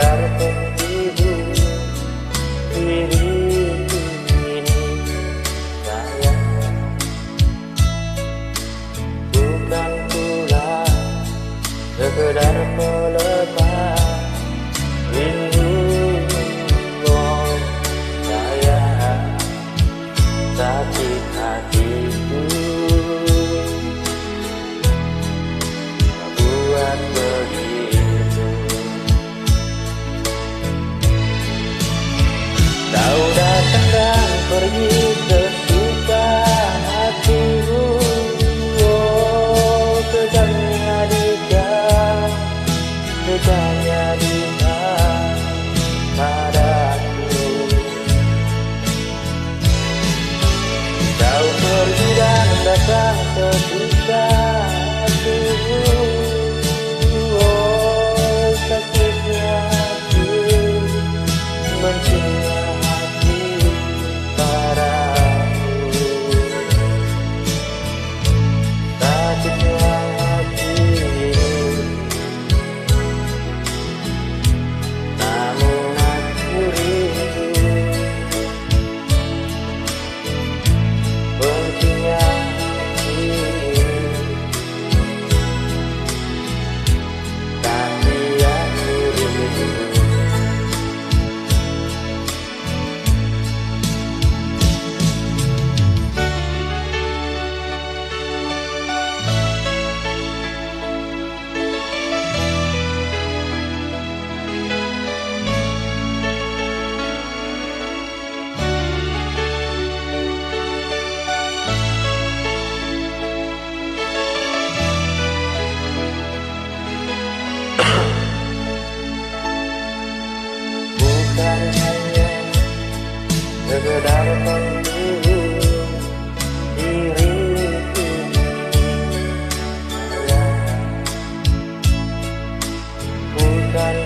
olvidarte Thank you. sedarkan dulu diriku ya bukan